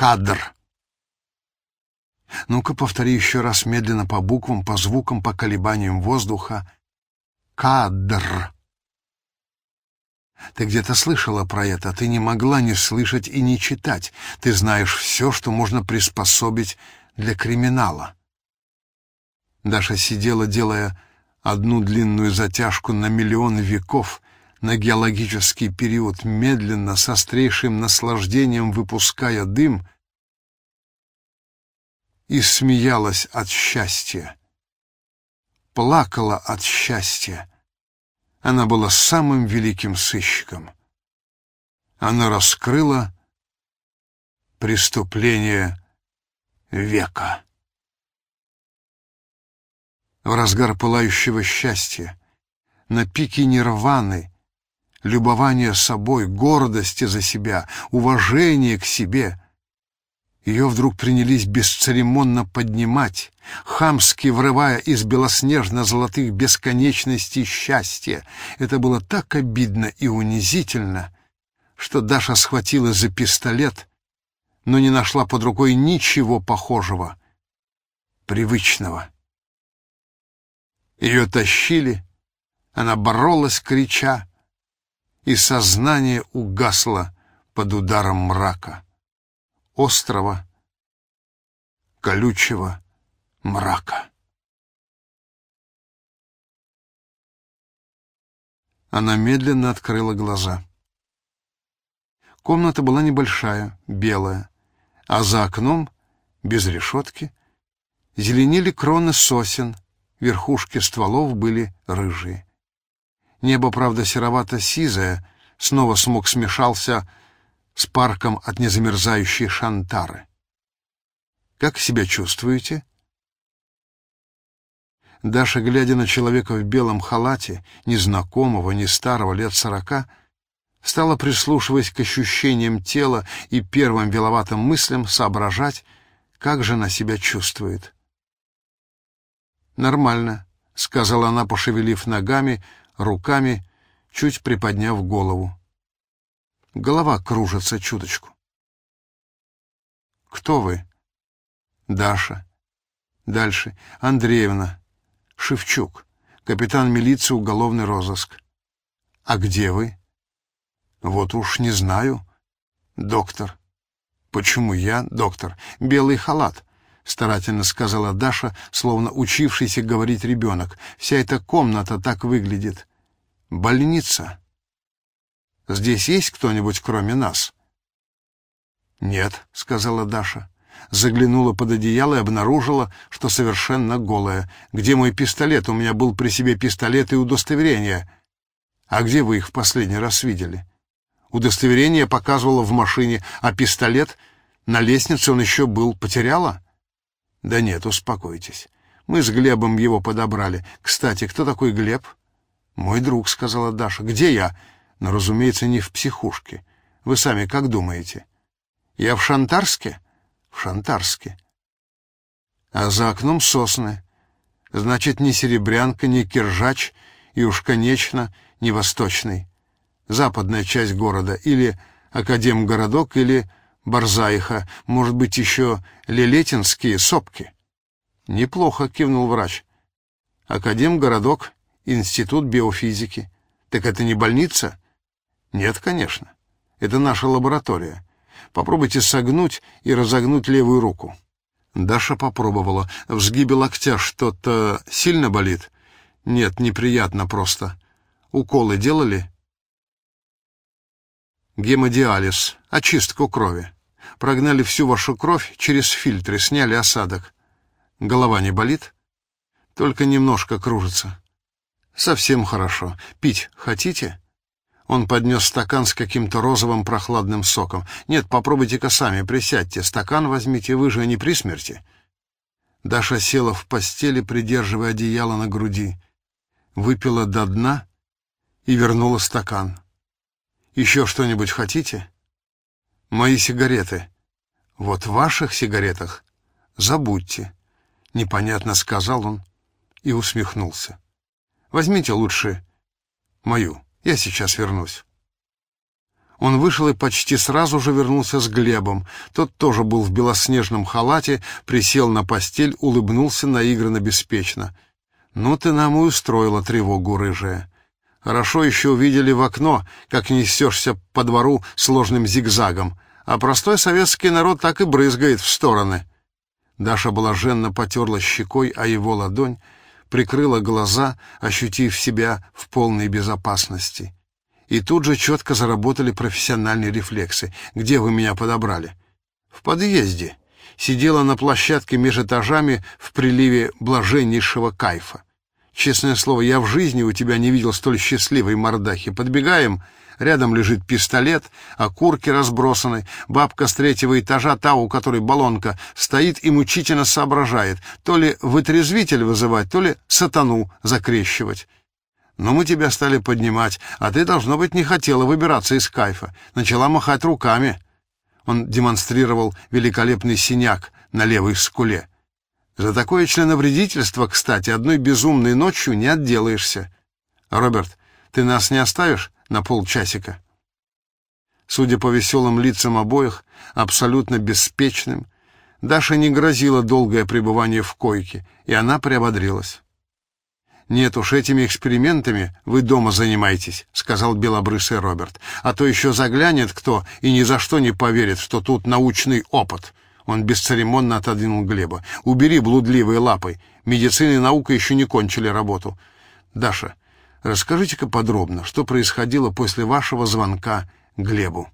Кадр. Ну-ка, повтори еще раз медленно по буквам, по звукам, по колебаниям воздуха. Кадр. Ты где-то слышала про это, а ты не могла не слышать и не читать. Ты знаешь все, что можно приспособить для криминала. Даша сидела, делая одну длинную затяжку на миллион веков, на геологический период, медленно, с острейшим наслаждением выпуская дым, и смеялась от счастья, плакала от счастья. Она была самым великим сыщиком. Она раскрыла преступление века. В разгар пылающего счастья, на пике нирваны, любования собой, гордости за себя, уважения к себе, ее вдруг принялись бесцеремонно поднимать, хамски врывая из белоснежно-золотых бесконечностей счастья. Это было так обидно и унизительно, что Даша схватила за пистолет, но не нашла под рукой ничего похожего, привычного. Ее тащили, она боролась, крича, и сознание угасло под ударом мрака острого, колючего мрака. Она медленно открыла глаза. Комната была небольшая, белая, а за окном, без решетки, зеленели кроны сосен, верхушки стволов были рыжие. Небо, правда, серовато-сизое, снова смог смешался с парком от незамерзающей шантары. Как себя чувствуете? Даша, глядя на человека в белом халате, незнакомого, не старого, лет сорока, стала, прислушиваясь к ощущениям тела и первым виловатым мыслям, соображать, как же она себя чувствует. «Нормально», — сказала она, пошевелив ногами, руками, чуть приподняв голову. Голова кружится чуточку. Кто вы? Даша. Дальше. Андреевна. Шевчук. Капитан милиции уголовный розыск. А где вы? Вот уж не знаю. Доктор. Почему я, доктор? Белый халат. Старательно сказала Даша, словно учившийся говорить ребенок. Вся эта комната так выглядит. Больница. Здесь есть кто-нибудь, кроме нас?» «Нет», — сказала Даша. Заглянула под одеяло и обнаружила, что совершенно голая. «Где мой пистолет? У меня был при себе пистолет и удостоверение». «А где вы их в последний раз видели?» «Удостоверение показывало в машине, а пистолет на лестнице он еще был. Потеряла?» «Да нет, успокойтесь. Мы с Глебом его подобрали. Кстати, кто такой Глеб?» «Мой друг», — сказала Даша. «Где я?» но, разумеется, не в психушке. Вы сами как думаете? Я в Шантарске? В Шантарске. А за окном сосны. Значит, ни Серебрянка, ни Киржач, и уж, конечно, не Восточный. Западная часть города, или Академгородок, или Барзаиха, может быть, еще Лелетинские сопки. Неплохо, кивнул врач. Академгородок, Институт биофизики. Так это не больница? Нет, конечно. Это наша лаборатория. Попробуйте согнуть и разогнуть левую руку. Даша попробовала. В сгибе локтя что-то сильно болит? Нет, неприятно просто. Уколы делали? Гемодиализ, очистку крови. Прогнали всю вашу кровь через фильтры, сняли осадок. Голова не болит? Только немножко кружится. Совсем хорошо. Пить хотите? Он поднес стакан с каким-то розовым прохладным соком. «Нет, попробуйте-ка сами, присядьте. Стакан возьмите, вы же не при смерти». Даша села в постели, придерживая одеяло на груди. Выпила до дна и вернула стакан. «Еще что-нибудь хотите?» «Мои сигареты». «Вот в ваших сигаретах забудьте», — непонятно сказал он и усмехнулся. «Возьмите лучше мою». Я сейчас вернусь. Он вышел и почти сразу же вернулся с Глебом. Тот тоже был в белоснежном халате, присел на постель, улыбнулся наигранно беспечно. «Ну ты нам и устроила тревогу, рыжая. Хорошо еще увидели в окно, как несешься по двору сложным зигзагом, а простой советский народ так и брызгает в стороны». Даша блаженно потерла щекой о его ладонь, прикрыла глаза, ощутив себя в полной безопасности. И тут же четко заработали профессиональные рефлексы. «Где вы меня подобрали?» «В подъезде». Сидела на площадке между этажами в приливе блаженнейшего кайфа. Честное слово, я в жизни у тебя не видел столь счастливой мордахи. Подбегаем, рядом лежит пистолет, окурки разбросаны, бабка с третьего этажа, та, у которой баллонка, стоит и мучительно соображает, то ли вытрезвитель вызывать, то ли сатану закрещивать. Но мы тебя стали поднимать, а ты, должно быть, не хотела выбираться из кайфа. Начала махать руками. Он демонстрировал великолепный синяк на левой скуле. За такое членовредительство, кстати, одной безумной ночью не отделаешься. Роберт, ты нас не оставишь на полчасика? Судя по веселым лицам обоих, абсолютно беспечным, Даша не грозила долгое пребывание в койке, и она приободрилась. «Нет уж, этими экспериментами вы дома занимаетесь», — сказал белобрысый Роберт. «А то еще заглянет кто и ни за что не поверит, что тут научный опыт». Он бесцеремонно отодвинул Глеба. «Убери блудливые лапы. Медицина и наука еще не кончили работу. Даша, расскажите-ка подробно, что происходило после вашего звонка Глебу».